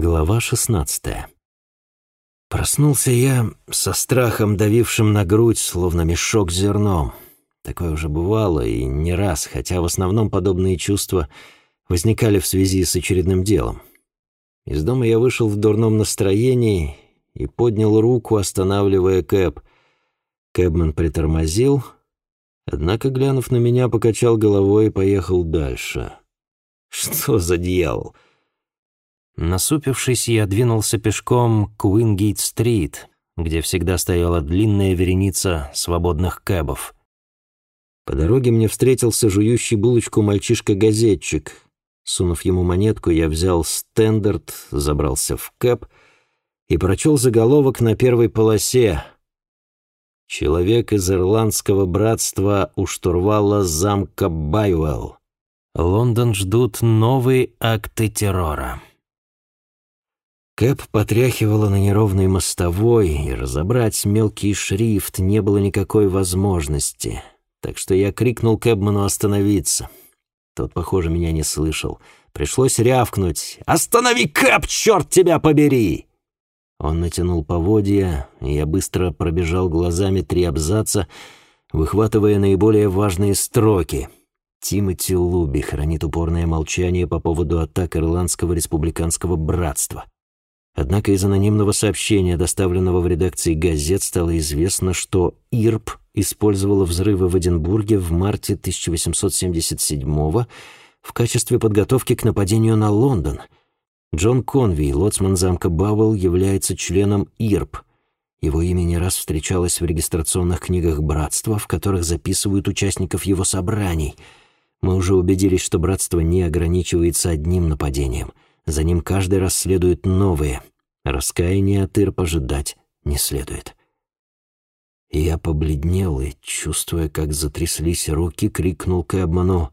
Глава 16 Проснулся я со страхом, давившим на грудь, словно мешок с зерном. Такое уже бывало и не раз, хотя в основном подобные чувства возникали в связи с очередным делом. Из дома я вышел в дурном настроении и поднял руку, останавливая Кэб. Кэбман притормозил, однако, глянув на меня, покачал головой и поехал дальше. Что за дьявол? Насупившись, я двинулся пешком к Уингейт-стрит, где всегда стояла длинная вереница свободных кэбов. По дороге мне встретился жующий булочку мальчишка-газетчик. Сунув ему монетку, я взял «Стэндард», забрался в кэб и прочел заголовок на первой полосе. «Человек из ирландского братства у штурвала замка Байуэлл. Лондон ждут новые акты террора». Кэп потряхивала на неровной мостовой, и разобрать мелкий шрифт не было никакой возможности — так что я крикнул Кэбману остановиться. Тот, похоже, меня не слышал. Пришлось рявкнуть. «Останови, Кэб, черт тебя побери!» Он натянул поводья, и я быстро пробежал глазами три абзаца, выхватывая наиболее важные строки. Тимоти Луби хранит упорное молчание по поводу атак Ирландского республиканского братства. Однако из анонимного сообщения, доставленного в редакции газет, стало известно, что ИРП использовала взрывы в Эдинбурге в марте 1877 в качестве подготовки к нападению на Лондон. Джон Конви, лоцман замка Бауэлл, является членом ИРП. Его имя не раз встречалось в регистрационных книгах братства, в которых записывают участников его собраний. Мы уже убедились, что братство не ограничивается одним нападением. За ним каждый раз следуют новые. Раскаяния от ИРП ожидать не следует. Я побледнел и, чувствуя, как затряслись руки, крикнул Кэбману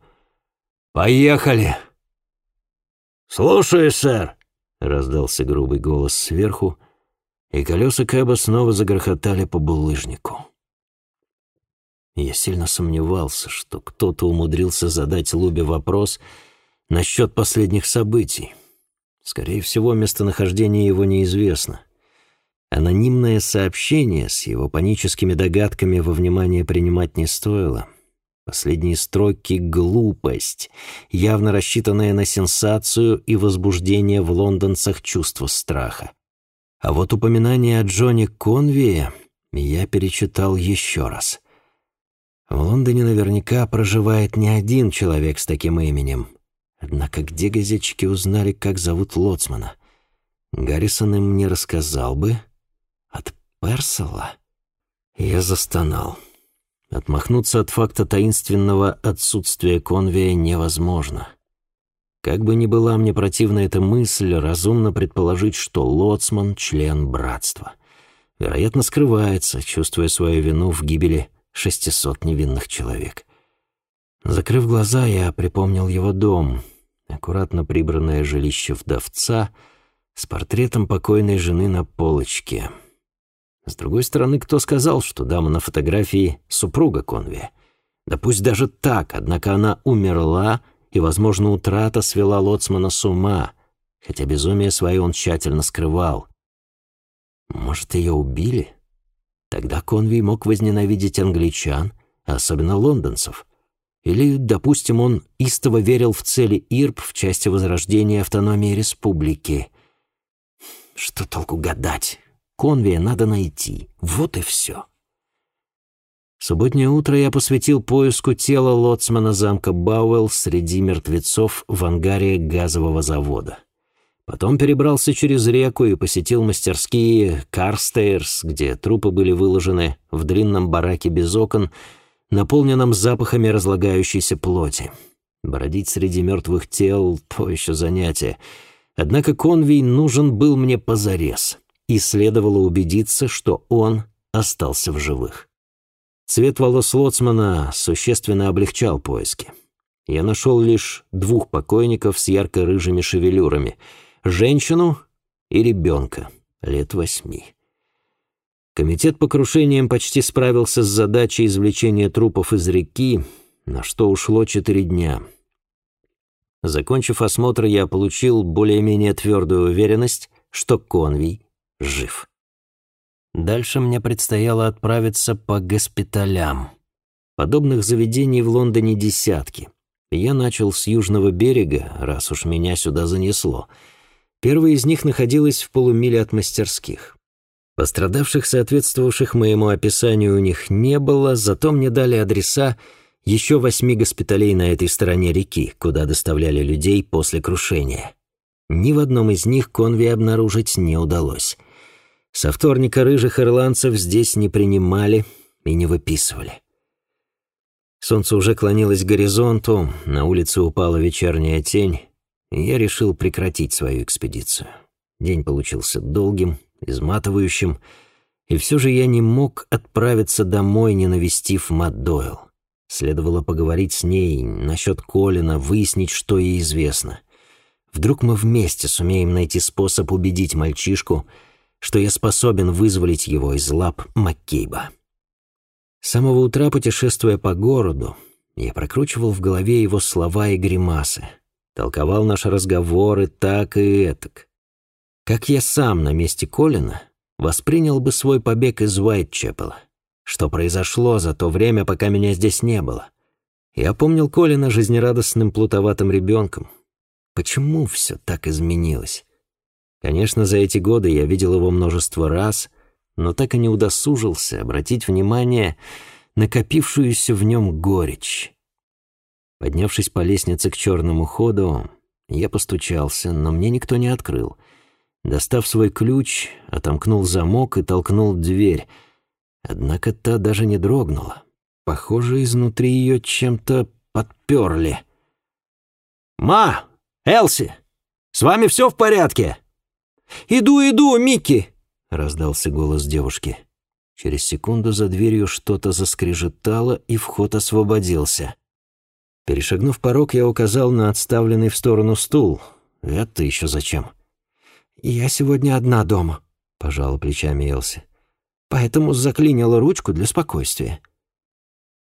«Поехали!» «Слушаю, сэр!» — раздался грубый голос сверху, и колеса Кэба снова загрохотали по булыжнику. Я сильно сомневался, что кто-то умудрился задать Лубе вопрос насчет последних событий. Скорее всего, местонахождение его неизвестно. Анонимное сообщение с его паническими догадками во внимание принимать не стоило. Последние строки — глупость, явно рассчитанная на сенсацию и возбуждение в лондонцах чувства страха. А вот упоминание о Джоне Конвее я перечитал еще раз. В Лондоне наверняка проживает не один человек с таким именем. Однако где газетчики узнали, как зовут Лоцмана? Гаррисон им не рассказал бы, от Персела? Я застонал. Отмахнуться от факта таинственного отсутствия конвия невозможно. Как бы ни была мне противна эта мысль, разумно предположить, что Лоцман — член братства. Вероятно, скрывается, чувствуя свою вину в гибели шестисот невинных человек. Закрыв глаза, я припомнил его дом, аккуратно прибранное жилище вдовца с портретом покойной жены на полочке — с другой стороны, кто сказал, что дама на фотографии — супруга Конви? Да пусть даже так, однако она умерла, и, возможно, утрата свела Лоцмана с ума, хотя безумие свое он тщательно скрывал. Может, ее убили? Тогда Конви мог возненавидеть англичан, а особенно лондонцев. Или, допустим, он истово верил в цели ИРП в части возрождения автономии республики. Что толку гадать? Конвия надо найти. Вот и все. Субботнее утро я посвятил поиску тела лоцмана замка Бауэлл среди мертвецов в ангаре газового завода. Потом перебрался через реку и посетил мастерские Карстейрс, где трупы были выложены в длинном бараке без окон, наполненном запахами разлагающейся плоти. Бродить среди мертвых тел — то еще занятие. Однако конвий нужен был мне позарез и следовало убедиться, что он остался в живых. Цвет волос Лоцмана существенно облегчал поиски. Я нашел лишь двух покойников с ярко-рыжими шевелюрами — женщину и ребенка лет восьми. Комитет по крушениям почти справился с задачей извлечения трупов из реки, на что ушло четыре дня — Закончив осмотр, я получил более-менее твердую уверенность, что Конвий жив. Дальше мне предстояло отправиться по госпиталям. Подобных заведений в Лондоне десятки. Я начал с южного берега, раз уж меня сюда занесло. Первая из них находилась в полумиле от мастерских. Пострадавших, соответствовавших моему описанию, у них не было, зато мне дали адреса еще восьми госпиталей на этой стороне реки, куда доставляли людей после крушения. Ни в одном из них конви обнаружить не удалось. Со вторника рыжих ирландцев здесь не принимали и не выписывали. Солнце уже клонилось к горизонту, на улице упала вечерняя тень, и я решил прекратить свою экспедицию. День получился долгим, изматывающим, и все же я не мог отправиться домой, не навестив Мат Дойл. Следовало поговорить с ней насчет Колина, выяснить, что ей известно. Вдруг мы вместе сумеем найти способ убедить мальчишку, что я способен вызволить его из лап Маккейба. С самого утра, путешествуя по городу, я прокручивал в голове его слова и гримасы, толковал наши разговоры так и этак. Как я сам на месте Колина воспринял бы свой побег из Уайтчепела? Что произошло за то время, пока меня здесь не было? Я помнил Колина жизнерадостным плутоватым ребенком. Почему все так изменилось? Конечно, за эти годы я видел его множество раз, но так и не удосужился обратить внимание на копившуюся в нем горечь. Поднявшись по лестнице к черному ходу, я постучался, но мне никто не открыл. Достав свой ключ, отомкнул замок и толкнул дверь. Однако та даже не дрогнула. Похоже, изнутри ее чем-то подперли. «Ма! Элси! С вами все в порядке?» «Иду, иду, Микки!» — раздался голос девушки. Через секунду за дверью что-то заскрежетало, и вход освободился. Перешагнув порог, я указал на отставленный в сторону стул. «Это еще зачем?» «Я сегодня одна дома», — пожала плечами Элси. «Поэтому заклинила ручку для спокойствия».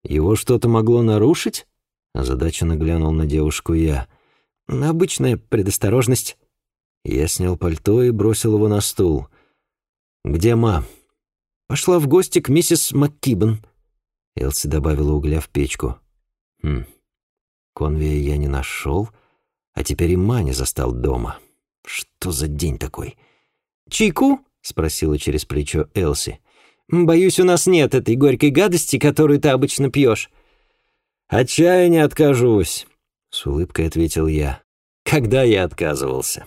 «Его что-то могло нарушить?» — озадаченно глянул на девушку я. «Обычная предосторожность». Я снял пальто и бросил его на стул. «Где ма?» «Пошла в гости к миссис МакКибен», — Элси добавила угля в печку. «Хм, Конвия я не нашел, а теперь и ма не застал дома. Что за день такой?» «Чайку?» — спросила через плечо Элси. «Боюсь, у нас нет этой горькой гадости, которую ты обычно пьешь». «От чая не откажусь», — с улыбкой ответил я. «Когда я отказывался?»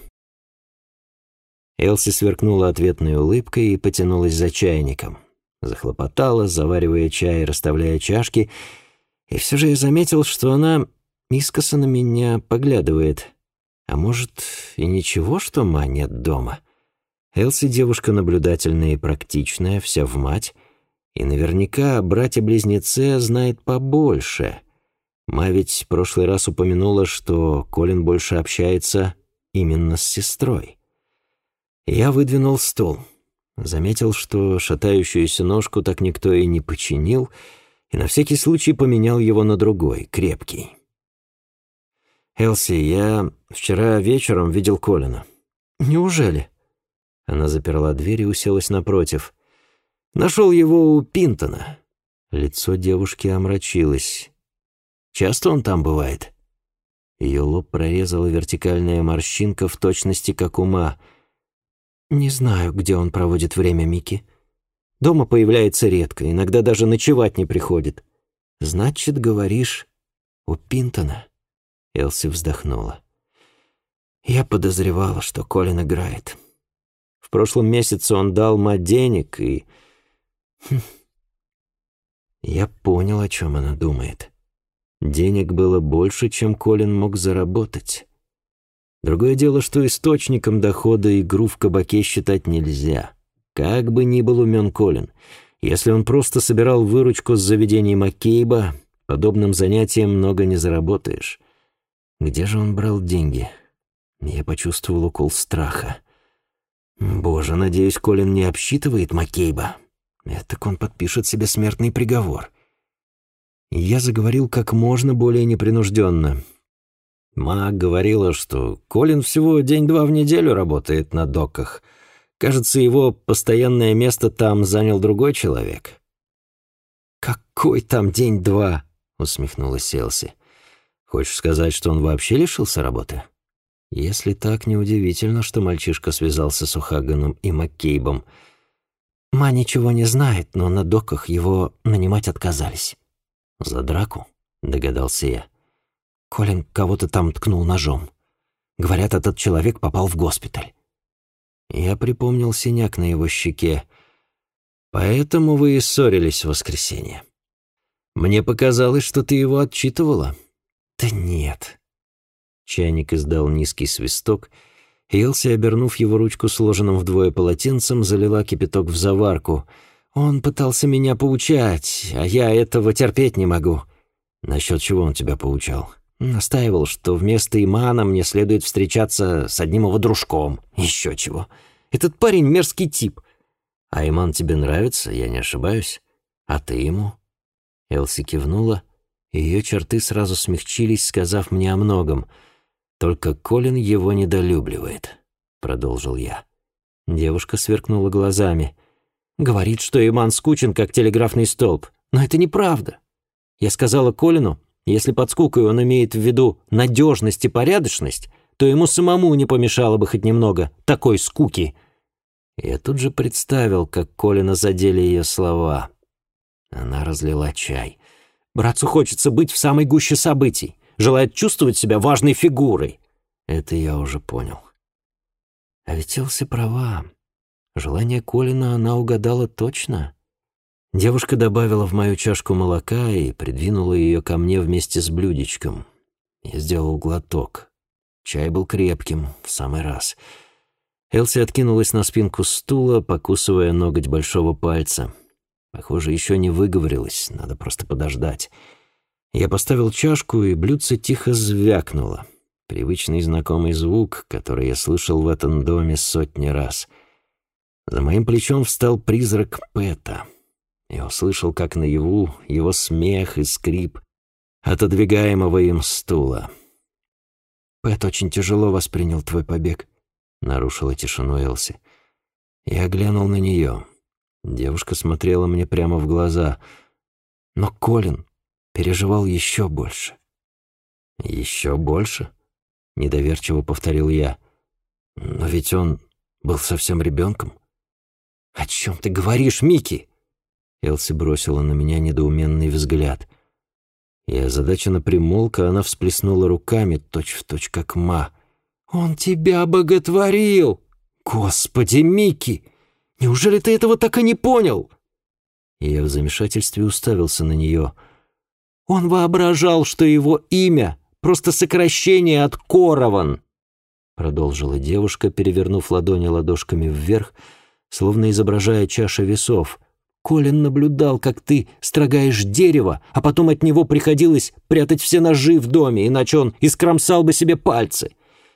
Элси сверкнула ответной улыбкой и потянулась за чайником. Захлопотала, заваривая чай и расставляя чашки, и все же я заметил, что она искоса на меня поглядывает. А может, и ничего, что ма нет дома? Элси девушка наблюдательная и практичная, вся в мать, и наверняка о брате-близнеце знает побольше. Ма ведь в прошлый раз упомянула, что Колин больше общается именно с сестрой. Я выдвинул стул. Заметил, что шатающуюся ножку так никто и не починил, и на всякий случай поменял его на другой, крепкий. «Элси, я вчера вечером видел Колина». «Неужели?» Она заперла дверь и уселась напротив. «Нашел его у Пинтона». Лицо девушки омрачилось. «Часто он там бывает?» Ее лоб прорезала вертикальная морщинка в точности, как ума — «Не знаю, где он проводит время, Микки. Дома появляется редко, иногда даже ночевать не приходит. Значит, говоришь, у Пинтона?» Элси вздохнула. «Я подозревала, что Колин играет. В прошлом месяце он дал мать денег, и...» хм. Я понял, о чем она думает. Денег было больше, чем Колин мог заработать. Другое дело, что источником дохода игру в кабаке считать нельзя. Как бы ни был умен Колин, если он просто собирал выручку с заведений Маккейба, подобным занятием много не заработаешь. Где же он брал деньги? Я почувствовал укол страха. Боже, надеюсь, Колин не обсчитывает Маккейба. Так он подпишет себе смертный приговор. Я заговорил как можно более непринужденно. Ма говорила, что Колин всего день-два в неделю работает на доках. Кажется, его постоянное место там занял другой человек. «Какой там день-два?» — усмехнулась Селси. «Хочешь сказать, что он вообще лишился работы?» Если так, неудивительно, что мальчишка связался с Ухаганом и Маккейбом. Ма ничего не знает, но на доках его нанимать отказались. «За драку?» — догадался я. Колин кого-то там ткнул ножом. Говорят, этот человек попал в госпиталь. Я припомнил синяк на его щеке. Поэтому вы и ссорились в воскресенье. Мне показалось, что ты его отчитывала. Да нет. Чайник издал низкий свисток, и Элси, обернув его ручку сложенным вдвое полотенцем, залила кипяток в заварку. Он пытался меня поучать, а я этого терпеть не могу. Насчет чего он тебя поучал? Настаивал, что вместо Имана мне следует встречаться с одним его дружком. Еще чего. Этот парень мерзкий тип. А Иман тебе нравится, я не ошибаюсь? А ты ему?» Элси кивнула, ее черты сразу смягчились, сказав мне о многом. «Только Колин его недолюбливает», — продолжил я. Девушка сверкнула глазами. «Говорит, что Иман скучен, как телеграфный столб. Но это неправда. Я сказала Колину, если под скукой он имеет в виду надежность и порядочность, то ему самому не помешало бы хоть немного такой скуки. Я тут же представил, как Колина задели ее слова. Она разлила чай. «Братцу хочется быть в самой гуще событий, желает чувствовать себя важной фигурой». Это я уже понял. А ведь Элси права. Желание Колина она угадала точно. Девушка добавила в мою чашку молока и придвинула ее ко мне вместе с блюдечком. Я сделал глоток. Чай был крепким, в самый раз. Элси откинулась на спинку стула, покусывая ноготь большого пальца. Похоже, еще не выговорилась, надо просто подождать. Я поставил чашку, и блюдце тихо звякнуло. Привычный знакомый звук, который я слышал в этом доме сотни раз. За моим плечом встал призрак Пэта — я услышал, как наяву его смех и скрип отодвигаемого им стула. «Пэт очень тяжело воспринял твой побег», — нарушила тишину Элси. Я глянул на нее. Девушка смотрела мне прямо в глаза. Но Колин переживал еще больше. «Еще больше?» — недоверчиво повторил я. «Но ведь он был совсем ребенком». «О чем ты говоришь, Микки?» Элси бросила на меня недоуменный взгляд. Я озадаченно примолк, она всплеснула руками, точь-в-точь как ма. «Он тебя боготворил! Господи, Микки! Неужели ты этого так и не понял?» Я в замешательстве уставился на нее. «Он воображал, что его имя — просто сокращение от Корован!» Продолжила девушка, перевернув ладони ладошками вверх, словно изображая чаша весов — Колин наблюдал, как ты строгаешь дерево, а потом от него приходилось прятать все ножи в доме, иначе он искромсал бы себе пальцы.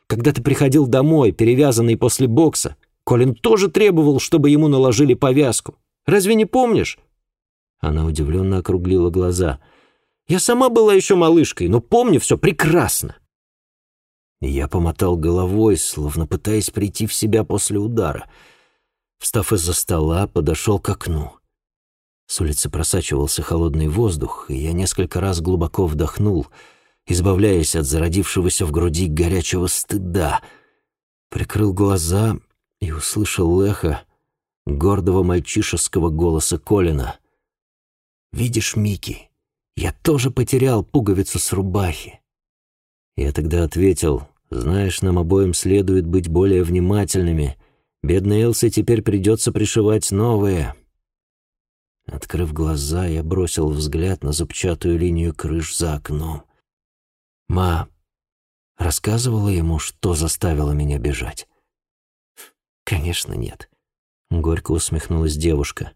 Когда ты приходил домой, перевязанный после бокса, Колин тоже требовал, чтобы ему наложили повязку. Разве не помнишь?» Она удивленно округлила глаза. «Я сама была еще малышкой, но помню все прекрасно». Я помотал головой, словно пытаясь прийти в себя после удара. Встав из-за стола, подошел к окну. С улицы просачивался холодный воздух, и я несколько раз глубоко вдохнул, избавляясь от зародившегося в груди горячего стыда. Прикрыл глаза и услышал эхо гордого мальчишеского голоса Колина. «Видишь, Микки, я тоже потерял пуговицу с рубахи». Я тогда ответил, «Знаешь, нам обоим следует быть более внимательными. Бедной Элсе теперь придется пришивать новые». Открыв глаза, я бросил взгляд на зубчатую линию крыш за окном. Ма рассказывала ему, что заставило меня бежать. Конечно, нет. Горько усмехнулась девушка.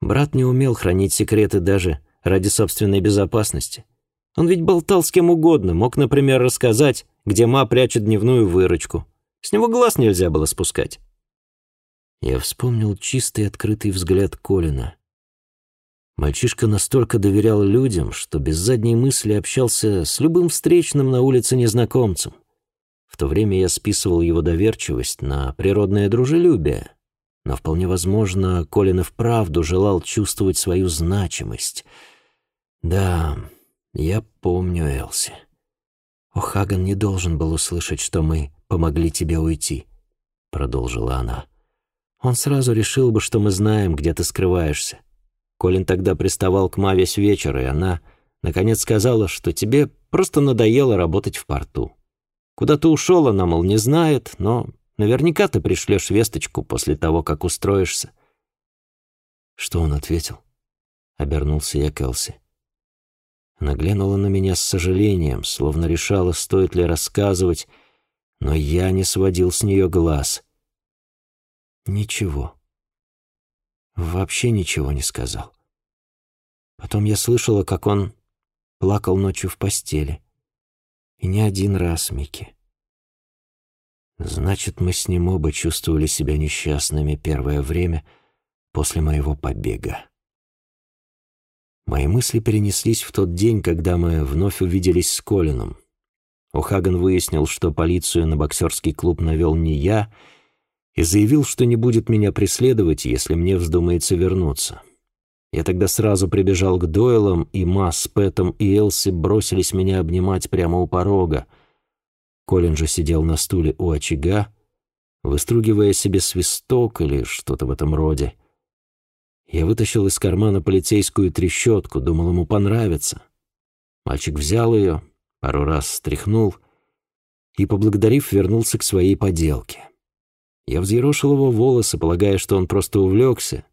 Брат не умел хранить секреты даже ради собственной безопасности. Он ведь болтал с кем угодно, мог, например, рассказать, где Ма прячет дневную выручку. С него глаз нельзя было спускать. Я вспомнил чистый открытый взгляд Колина, Мальчишка настолько доверял людям, что без задней мысли общался с любым встречным на улице незнакомцем. В то время я списывал его доверчивость на природное дружелюбие, но вполне возможно, Колин и вправду желал чувствовать свою значимость. Да, я помню Элси. О'Хаган не должен был услышать, что мы помогли тебе уйти, продолжила она. Он сразу решил бы, что мы знаем, где ты скрываешься. Колин тогда приставал к Ма весь вечер, и она, наконец, сказала, что тебе просто надоело работать в порту. Куда ты ушел, она, мол, не знает, но наверняка ты пришлешь весточку после того, как устроишься. Что он ответил? Обернулся я к Элси. Она глянула на меня с сожалением, словно решала, стоит ли рассказывать, но я не сводил с нее глаз. Ничего. Вообще ничего не сказал. Потом я слышала, как он плакал ночью в постели. И не один раз, Микки. Значит, мы с ним оба чувствовали себя несчастными первое время после моего побега. Мои мысли перенеслись в тот день, когда мы вновь увиделись с Колином. О'Хаган выяснил, что полицию на боксерский клуб навел не я — и заявил, что не будет меня преследовать, если мне вздумается вернуться. Я тогда сразу прибежал к Дойлам, и Ма с Пэтом и Элси бросились меня обнимать прямо у порога. Колин же сидел на стуле у очага, выстругивая себе свисток или что-то в этом роде. Я вытащил из кармана полицейскую трещотку, думал, ему понравится. Мальчик взял ее, пару раз стряхнул и, поблагодарив, вернулся к своей поделке. Я взъерошил его волосы, полагая, что он просто увлекся.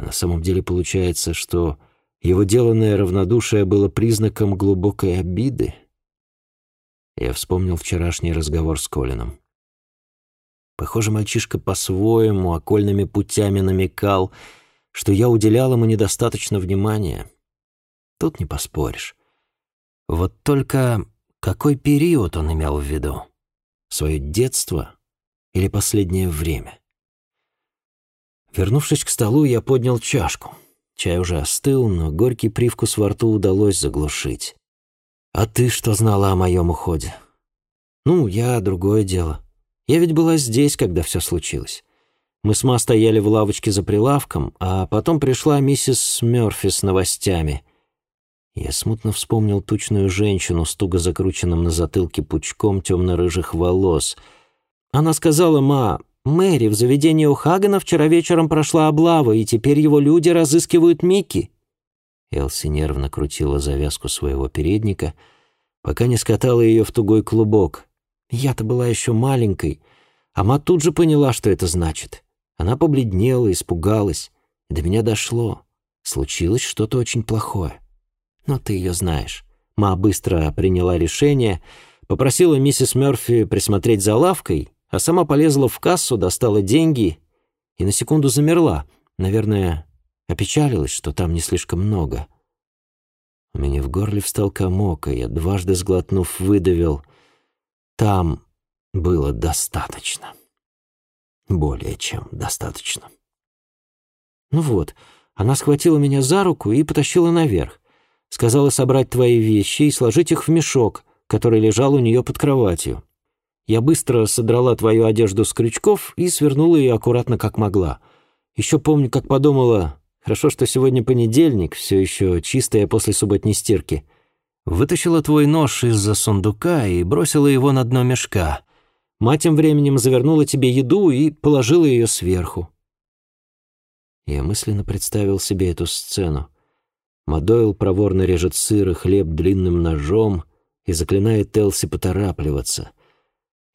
А на самом деле получается, что его деланное равнодушие было признаком глубокой обиды. Я вспомнил вчерашний разговор с Колином. Похоже, мальчишка по-своему, окольными путями намекал, что я уделял ему недостаточно внимания. Тут не поспоришь. Вот только какой период он имел в виду? Свое детство или последнее время. Вернувшись к столу, я поднял чашку. Чай уже остыл, но горький привкус во рту удалось заглушить. «А ты что знала о моем уходе?» «Ну, я другое дело. Я ведь была здесь, когда все случилось. Мы с Ма стояли в лавочке за прилавком, а потом пришла миссис Мёрфи с новостями». Я смутно вспомнил тучную женщину с туго закрученным на затылке пучком темно-рыжих волос — она сказала, «Ма, Мэри, в заведении у Хагана вчера вечером прошла облава, и теперь его люди разыскивают Микки». Элси нервно крутила завязку своего передника, пока не скатала ее в тугой клубок. Я-то была еще маленькой, а ма тут же поняла, что это значит. Она побледнела, испугалась. До меня дошло. Случилось что-то очень плохое. Но ты ее знаешь. Ма быстро приняла решение, попросила миссис Мёрфи присмотреть за лавкой а сама полезла в кассу, достала деньги и на секунду замерла. Наверное, опечалилась, что там не слишком много. У меня в горле встал комок, и я, дважды сглотнув, выдавил. Там было достаточно. Более чем достаточно. Ну вот, она схватила меня за руку и потащила наверх. Сказала собрать твои вещи и сложить их в мешок, который лежал у нее под кроватью. Я быстро содрала твою одежду с крючков и свернула ее аккуратно, как могла. Еще помню, как подумала, хорошо, что сегодня понедельник, все еще чистая после субботней стирки. Вытащила твой нож из-за сундука и бросила его на дно мешка. Мать тем временем завернула тебе еду и положила ее сверху. Я мысленно представил себе эту сцену. Мадойл проворно режет сыр и хлеб длинным ножом и заклинает Телси поторапливаться —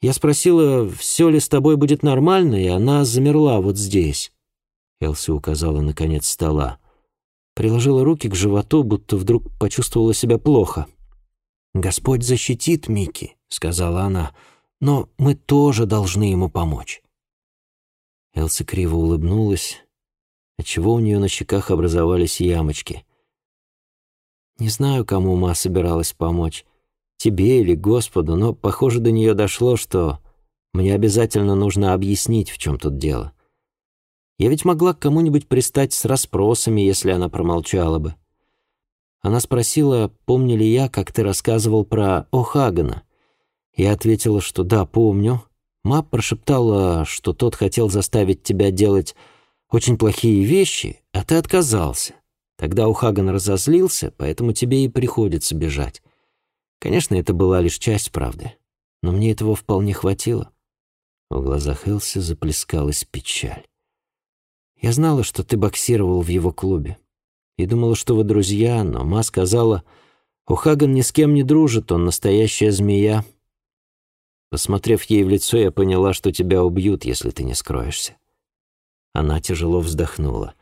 я спросила, все ли с тобой будет нормально, и она замерла вот здесь. Элси указала на конец стола. Приложила руки к животу, будто вдруг почувствовала себя плохо. «Господь защитит Микки», — сказала она, — «но мы тоже должны ему помочь». Элси криво улыбнулась, отчего у нее на щеках образовались ямочки. Не знаю, кому Ма собиралась помочь тебе или Господу, но, похоже, до нее дошло, что мне обязательно нужно объяснить, в чем тут дело. Я ведь могла к кому-нибудь пристать с расспросами, если она промолчала бы. Она спросила, помню ли я, как ты рассказывал про О'Хагана. Я ответила, что да, помню. Ма прошептала, что тот хотел заставить тебя делать очень плохие вещи, а ты отказался. Тогда Ухаган разозлился, поэтому тебе и приходится бежать. Конечно, это была лишь часть правды, но мне этого вполне хватило. В глазах Элси заплескалась печаль. Я знала, что ты боксировал в его клубе. И думала, что вы друзья, но Ма сказала, Ухаган ни с кем не дружит, он настоящая змея. Посмотрев ей в лицо, я поняла, что тебя убьют, если ты не скроешься. Она тяжело вздохнула.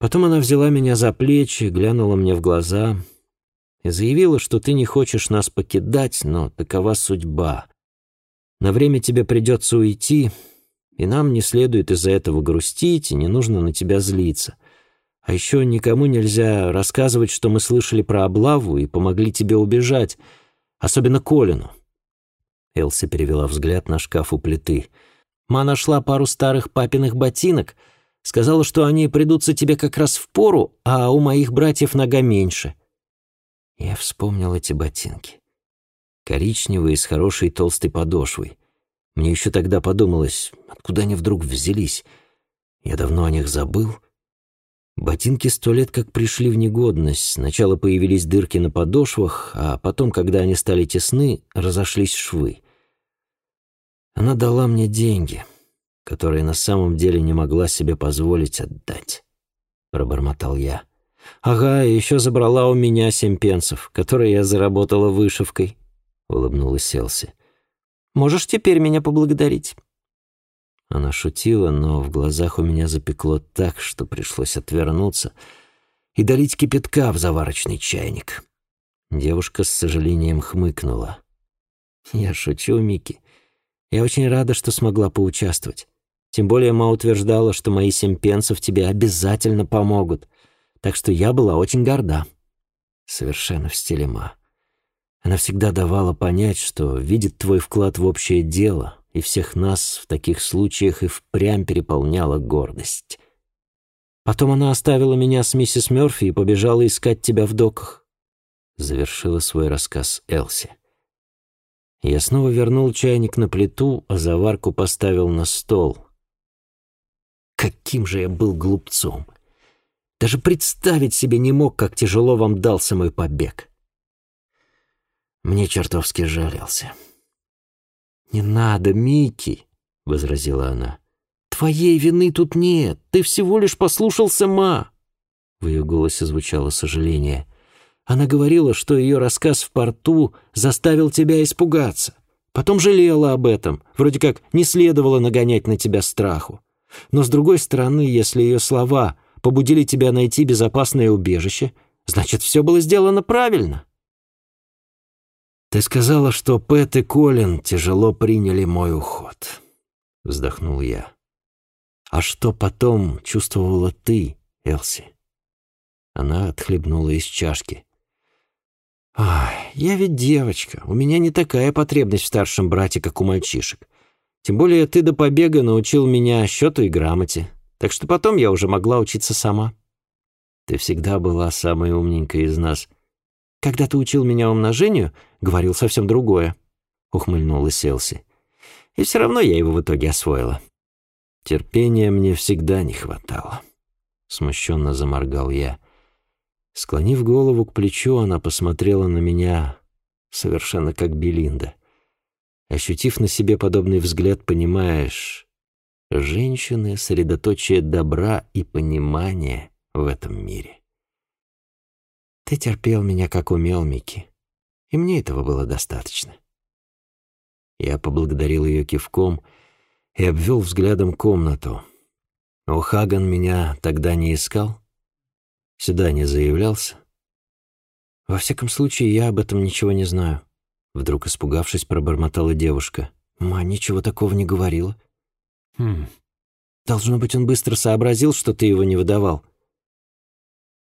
Потом она взяла меня за плечи, глянула мне в глаза заявила, что ты не хочешь нас покидать, но такова судьба. На время тебе придется уйти, и нам не следует из-за этого грустить, и не нужно на тебя злиться. А еще никому нельзя рассказывать, что мы слышали про облаву и помогли тебе убежать, особенно Колину». Элси перевела взгляд на шкаф у плиты. «Ма нашла пару старых папиных ботинок, сказала, что они придутся тебе как раз в пору, а у моих братьев нога меньше». Я вспомнил эти ботинки коричневые, с хорошей толстой подошвой. Мне еще тогда подумалось, откуда они вдруг взялись. Я давно о них забыл. Ботинки сто лет как пришли в негодность. Сначала появились дырки на подошвах, а потом, когда они стали тесны, разошлись швы. Она дала мне деньги, которые на самом деле не могла себе позволить отдать. Пробормотал я. Ага, еще забрала у меня семь пенсов, которые я заработала вышивкой. — улыбнулась Селси. «Можешь теперь меня поблагодарить». Она шутила, но в глазах у меня запекло так, что пришлось отвернуться и долить кипятка в заварочный чайник. Девушка с сожалением хмыкнула. «Я шучу, Микки. Я очень рада, что смогла поучаствовать. Тем более Ма утверждала, что мои семь пенсов тебе обязательно помогут. Так что я была очень горда». Совершенно в стиле Ма. Она всегда давала понять, что видит твой вклад в общее дело, и всех нас в таких случаях и впрямь переполняла гордость. Потом она оставила меня с миссис Мёрфи и побежала искать тебя в доках. Завершила свой рассказ Элси. Я снова вернул чайник на плиту, а заварку поставил на стол. Каким же я был глупцом! Даже представить себе не мог, как тяжело вам дался мой побег. Мне чертовски жалился. «Не надо, Микки», — возразила она. «Твоей вины тут нет. Ты всего лишь послушался Ма». В ее голосе звучало сожаление. Она говорила, что ее рассказ в порту заставил тебя испугаться. Потом жалела об этом, вроде как не следовало нагонять на тебя страху. Но с другой стороны, если ее слова побудили тебя найти безопасное убежище, значит, все было сделано правильно. «Ты сказала, что Пэт и Колин тяжело приняли мой уход», — вздохнул я. «А что потом чувствовала ты, Элси?» Она отхлебнула из чашки. «Ай, я ведь девочка, у меня не такая потребность в старшем брате, как у мальчишек. Тем более ты до побега научил меня счету и грамоте, так что потом я уже могла учиться сама. Ты всегда была самой умненькой из нас, когда ты учил меня умножению, говорил совсем другое», — ухмыльнулась Селси. «И все равно я его в итоге освоила». Терпения мне всегда не хватало. Смущенно заморгал я. Склонив голову к плечу, она посмотрела на меня совершенно как Белинда. Ощутив на себе подобный взгляд, понимаешь, женщины — средоточие добра и понимания в этом мире. Ты терпел меня, как умел, Микки. И мне этого было достаточно. Я поблагодарил ее кивком и обвел взглядом комнату. Но Хаган меня тогда не искал? Сюда не заявлялся? Во всяком случае, я об этом ничего не знаю. Вдруг испугавшись, пробормотала девушка. Ма ничего такого не говорила. Хм. Должно быть, он быстро сообразил, что ты его не выдавал.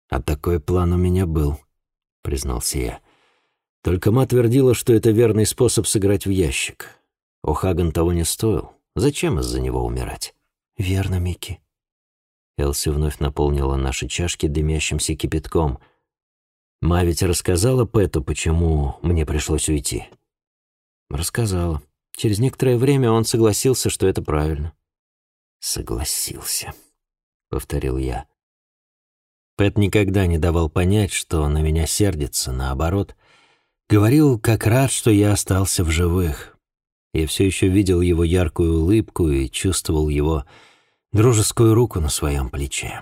«А такой план у меня был», — признался я. Только Ма твердила, что это верный способ сыграть в ящик. О'Хаган того не стоил. Зачем из-за него умирать? «Верно, Микки», Элси вновь наполнила наши чашки дымящимся кипятком. «Ма ведь рассказала Пэту, почему мне пришлось уйти?» «Рассказала. Через некоторое время он согласился, что это правильно». «Согласился», — повторил я. Пэт никогда не давал понять, что на меня сердится, наоборот. Говорил, как рад, что я остался в живых. Я все еще видел его яркую улыбку и чувствовал его дружескую руку на своем плече.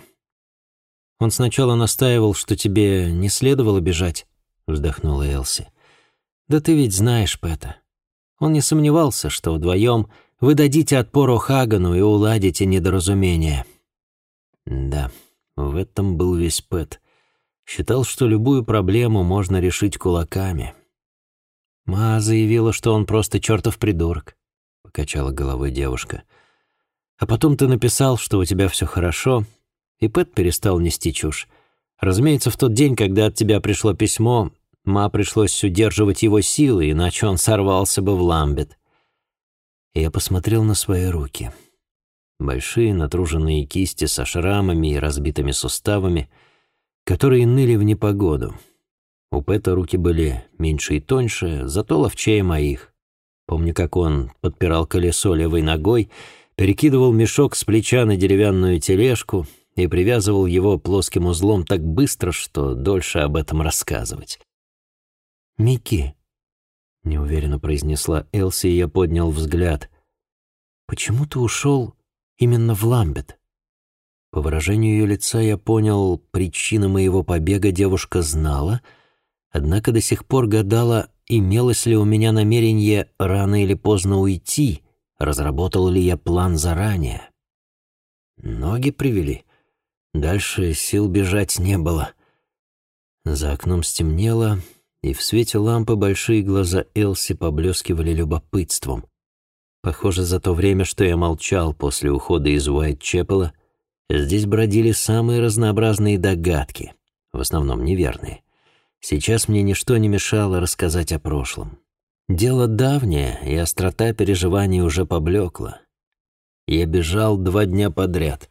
«Он сначала настаивал, что тебе не следовало бежать», — вздохнула Элси. «Да ты ведь знаешь Пэта. Он не сомневался, что вдвоем вы дадите отпор О'Хагану и уладите недоразумение». «Да, в этом был весь Пэт. Считал, что любую проблему можно решить кулаками». «Ма заявила, что он просто чертов придурок», — покачала головой девушка. А потом ты написал, что у тебя все хорошо, и Пэт перестал нести чушь. Разумеется, в тот день, когда от тебя пришло письмо, Ма пришлось удерживать его силы, иначе он сорвался бы в ламбет. Я посмотрел на свои руки. Большие натруженные кисти со шрамами и разбитыми суставами, которые ныли в непогоду. У Пэта руки были меньше и тоньше, зато ловчее моих. Помню, как он подпирал колесо левой ногой — перекидывал мешок с плеча на деревянную тележку и привязывал его плоским узлом так быстро, что дольше об этом рассказывать. «Микки», — неуверенно произнесла Элси, и я поднял взгляд. «Почему ты ушел именно в Ламбет?» По выражению ее лица я понял, причину моего побега девушка знала, однако до сих пор гадала, имелось ли у меня намерение рано или поздно уйти, Разработал ли я план заранее? Ноги привели. Дальше сил бежать не было. За окном стемнело, и в свете лампы большие глаза Элси поблескивали любопытством. Похоже, за то время, что я молчал после ухода из Уайт-Чепела, здесь бродили самые разнообразные догадки, в основном неверные. Сейчас мне ничто не мешало рассказать о прошлом. Дело давнее, и острота переживаний уже поблекла. Я бежал два дня подряд.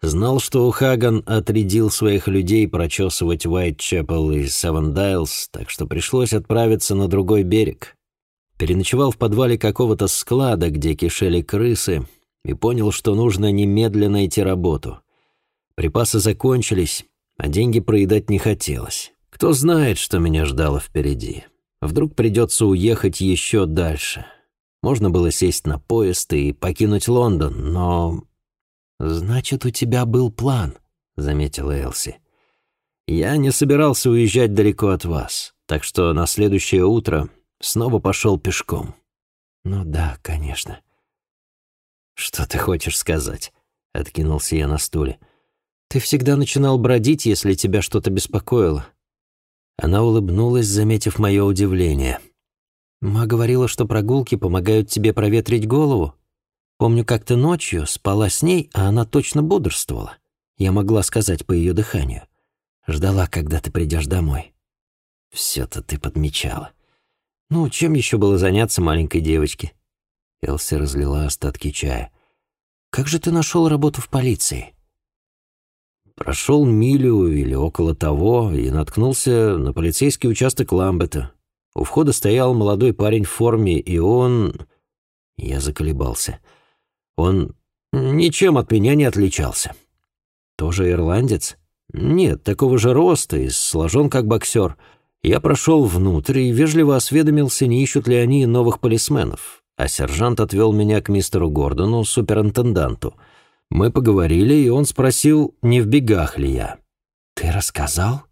Знал, что Ухаган отрядил своих людей прочесывать Уайтчепел и Севендайлс, так что пришлось отправиться на другой берег. Переночевал в подвале какого-то склада, где кишели крысы, и понял, что нужно немедленно идти работу. Припасы закончились, а деньги проедать не хотелось. Кто знает, что меня ждало впереди. Вдруг придется уехать еще дальше. Можно было сесть на поезд и покинуть Лондон, но... «Значит, у тебя был план», — заметила Элси. «Я не собирался уезжать далеко от вас, так что на следующее утро снова пошел пешком». «Ну да, конечно». «Что ты хочешь сказать?» — откинулся я на стуле. «Ты всегда начинал бродить, если тебя что-то беспокоило. Она улыбнулась, заметив мое удивление. «Ма говорила, что прогулки помогают тебе проветрить голову. Помню, как-то ночью спала с ней, а она точно бодрствовала. Я могла сказать по ее дыханию. Ждала, когда ты придешь домой». «Все-то ты подмечала». «Ну, чем еще было заняться маленькой девочке?» Элси разлила остатки чая. «Как же ты нашел работу в полиции?» Прошел милю или около того и наткнулся на полицейский участок Ламбета. У входа стоял молодой парень в форме, и он... Я заколебался. Он ничем от меня не отличался. Тоже ирландец? Нет, такого же роста и сложен как боксер. Я прошел внутрь и вежливо осведомился, не ищут ли они новых полисменов. А сержант отвел меня к мистеру Гордону, суперинтенданту — мы поговорили, и он спросил, не в бегах ли я. «Ты рассказал?»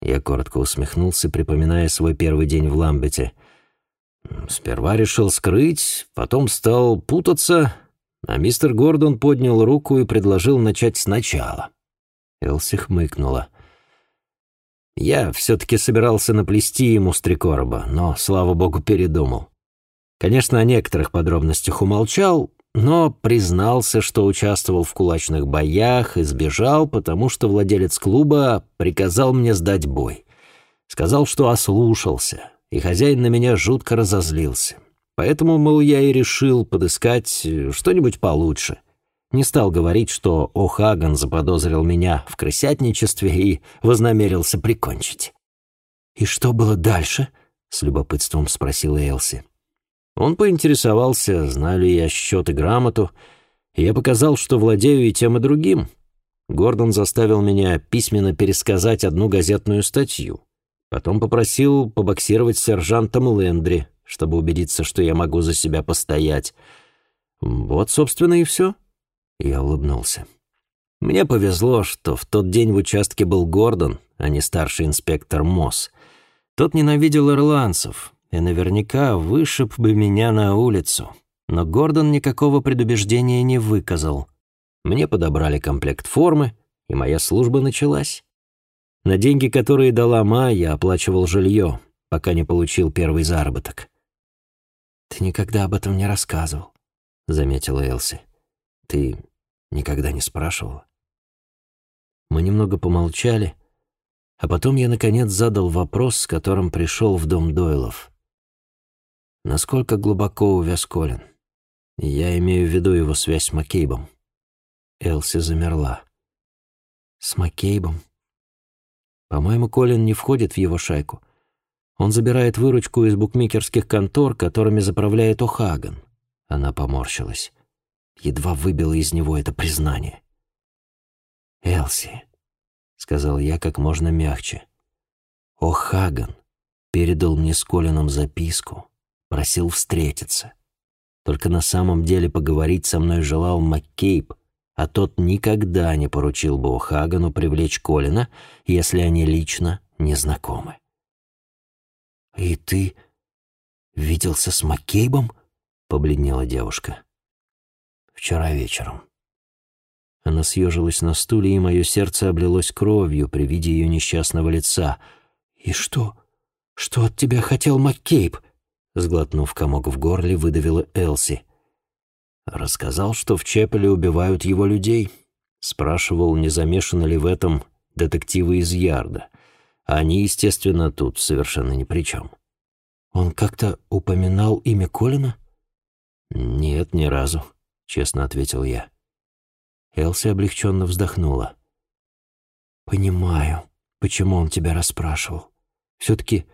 Я коротко усмехнулся, припоминая свой первый день в Ламбете. Сперва решил скрыть, потом стал путаться, а мистер Гордон поднял руку и предложил начать сначала. Элси хмыкнула. Я все-таки собирался наплести ему с три короба, но, слава богу, передумал. Конечно, о некоторых подробностях умолчал, но признался, что участвовал в кулачных боях и сбежал, потому что владелец клуба приказал мне сдать бой. Сказал, что ослушался, и хозяин на меня жутко разозлился. Поэтому, мол, я и решил подыскать что-нибудь получше. Не стал говорить, что О'Хаган заподозрил меня в крысятничестве и вознамерился прикончить. «И что было дальше?» — с любопытством спросила Элси. Он поинтересовался, знаю ли я счет и грамоту, и я показал, что владею и тем, и другим. Гордон заставил меня письменно пересказать одну газетную статью. Потом попросил побоксировать с сержантом Лендри, чтобы убедиться, что я могу за себя постоять. Вот, собственно, и все. Я улыбнулся. Мне повезло, что в тот день в участке был Гордон, а не старший инспектор Мосс. Тот ненавидел ирландцев и наверняка вышиб бы меня на улицу. Но Гордон никакого предубеждения не выказал. Мне подобрали комплект формы, и моя служба началась. На деньги, которые дала Ма, я оплачивал жилье, пока не получил первый заработок. «Ты никогда об этом не рассказывал», — заметила Элси. «Ты никогда не спрашивала?» Мы немного помолчали, а потом я, наконец, задал вопрос, с которым пришел в дом Дойлов. Насколько глубоко увяз Колин? Я имею в виду его связь с Маккейбом. Элси замерла. С Маккейбом? По-моему, Колин не входит в его шайку. Он забирает выручку из букмекерских контор, которыми заправляет О'Хаган. Она поморщилась. Едва выбила из него это признание. «Элси», — сказал я как можно мягче, — «О'Хаган передал мне с Колином записку, просил встретиться. Только на самом деле поговорить со мной желал Маккейб, а тот никогда не поручил бы О'Хагану привлечь Колина, если они лично не знакомы. «И ты виделся с Маккейбом?» — побледнела девушка. «Вчера вечером». Она съежилась на стуле, и мое сердце облилось кровью при виде ее несчастного лица. «И что? Что от тебя хотел Маккейб?» Сглотнув комок в горле, выдавила Элси. Рассказал, что в Чепеле убивают его людей. Спрашивал, не замешаны ли в этом детективы из Ярда. Они, естественно, тут совершенно ни при чем. Он как-то упоминал имя Колина? Нет, ни разу, честно ответил я. Элси облегченно вздохнула. Понимаю, почему он тебя расспрашивал. Все-таки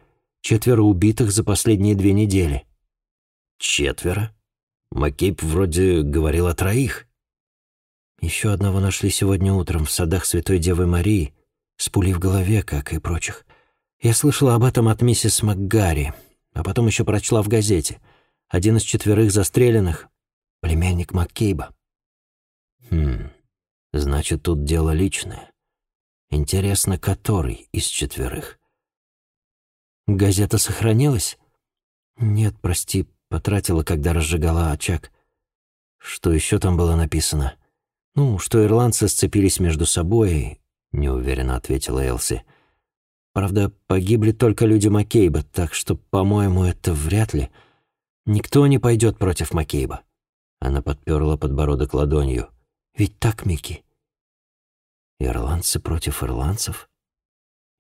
Четверо убитых за последние две недели. Четверо? Маккейб вроде говорил о троих. Еще одного нашли сегодня утром в садах Святой Девы Марии, с пулей в голове, как и прочих. Я слышала об этом от миссис МакГарри, а потом еще прочла в газете. Один из четверых застреленных — племянник Маккейба. Хм, значит, тут дело личное. Интересно, который из четверых? Газета сохранилась? Нет, прости, потратила, когда разжигала очаг. Что еще там было написано? Ну, что ирландцы сцепились между собой, неуверенно ответила Элси. Правда, погибли только люди Маккейба, так что, по-моему, это вряд ли. Никто не пойдет против Маккейба. Она подперла подбородок ладонью. Ведь так, Микки? Ирландцы против ирландцев?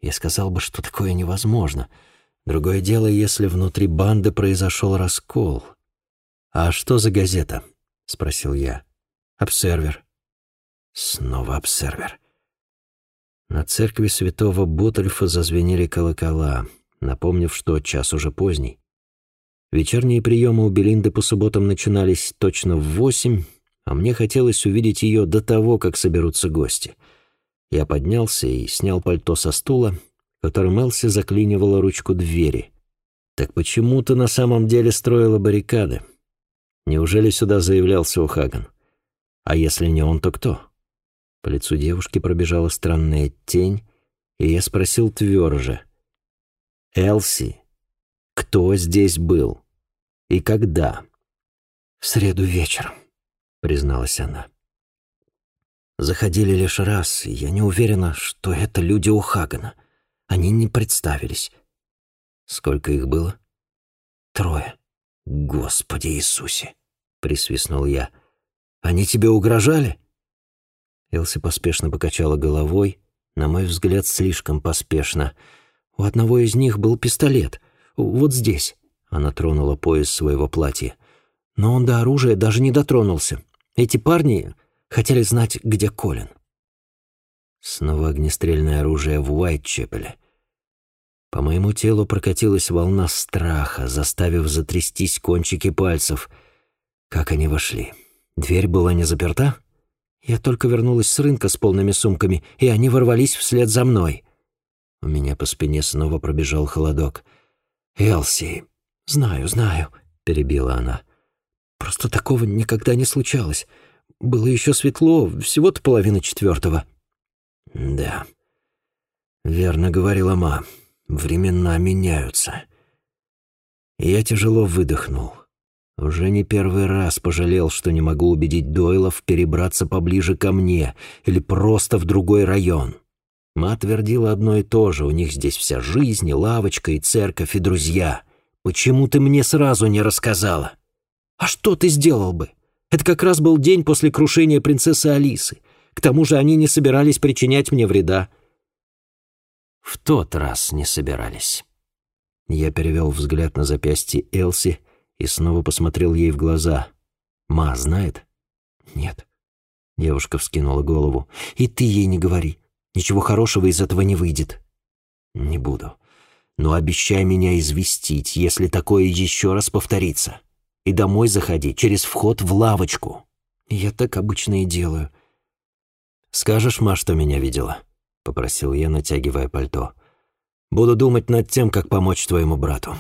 Я сказал бы, что такое невозможно — Другое дело, если внутри банды произошел раскол. «А что за газета?» — спросил я. «Обсервер». Снова обсервер. На церкви святого Бутальфа зазвенели колокола, напомнив, что час уже поздний. Вечерние приемы у Белинды по субботам начинались точно в восемь, а мне хотелось увидеть ее до того, как соберутся гости. Я поднялся и снял пальто со стула, которым Элси заклинивала ручку двери. Так почему ты на самом деле строила баррикады? Неужели сюда заявлялся Ухаган? А если не он, то кто? По лицу девушки пробежала странная тень, и я спросил тверже. «Элси, кто здесь был? И когда?» «В среду вечером», — призналась она. «Заходили лишь раз, и я не уверена, что это люди Ухагана. Они не представились. Сколько их было? Трое. Господи Иисусе, присвистнул я. Они тебе угрожали? Элси поспешно покачала головой, на мой взгляд, слишком поспешно. У одного из них был пистолет. Вот здесь. Она тронула пояс своего платья. Но он до оружия даже не дотронулся. Эти парни, Хотели знать, где Колин. Снова огнестрельное оружие в Уайтчепеле. По моему телу прокатилась волна страха, заставив затрястись кончики пальцев. Как они вошли? Дверь была не заперта? Я только вернулась с рынка с полными сумками, и они ворвались вслед за мной. У меня по спине снова пробежал холодок. «Элси!» «Знаю, знаю», — перебила она. «Просто такого никогда не случалось. Было еще светло, всего-то половина четвертого». «Да, верно говорила ма. Времена меняются». Я тяжело выдохнул. Уже не первый раз пожалел, что не могу убедить Дойлов перебраться поближе ко мне или просто в другой район. Ма твердила одно и то же, у них здесь вся жизнь, и лавочка, и церковь, и друзья. Почему ты мне сразу не рассказала? А что ты сделал бы? Это как раз был день после крушения принцессы Алисы. К тому же они не собирались причинять мне вреда. В тот раз не собирались. Я перевел взгляд на запястье Элси и снова посмотрел ей в глаза. «Ма знает?» «Нет». Девушка вскинула голову. «И ты ей не говори. Ничего хорошего из этого не выйдет». «Не буду. Но обещай меня известить, если такое еще раз повторится. И домой заходи через вход в лавочку». «Я так обычно и делаю». «Скажешь, Ма, что меня видела?» — попросил я, натягивая пальто. «Буду думать над тем, как помочь твоему брату».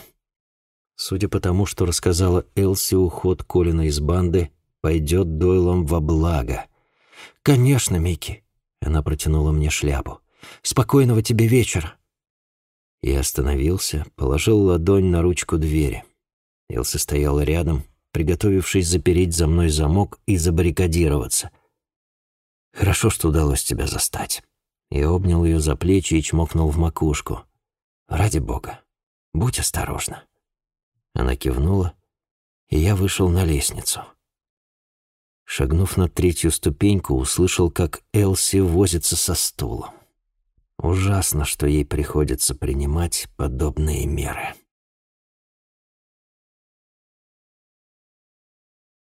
Судя по тому, что рассказала Элси, уход Колина из банды пойдет Дойлом во благо. «Конечно, Микки», — она протянула мне шляпу. «Спокойного тебе вечера». Я остановился, положил ладонь на ручку двери. Элси стояла рядом, приготовившись запереть за мной замок и забаррикадироваться. «Хорошо, что удалось тебя застать». Я обнял ее за плечи и чмокнул в макушку. «Ради бога, будь осторожна». Она кивнула, и я вышел на лестницу. Шагнув на третью ступеньку, услышал, как Элси возится со стулом. Ужасно, что ей приходится принимать подобные меры.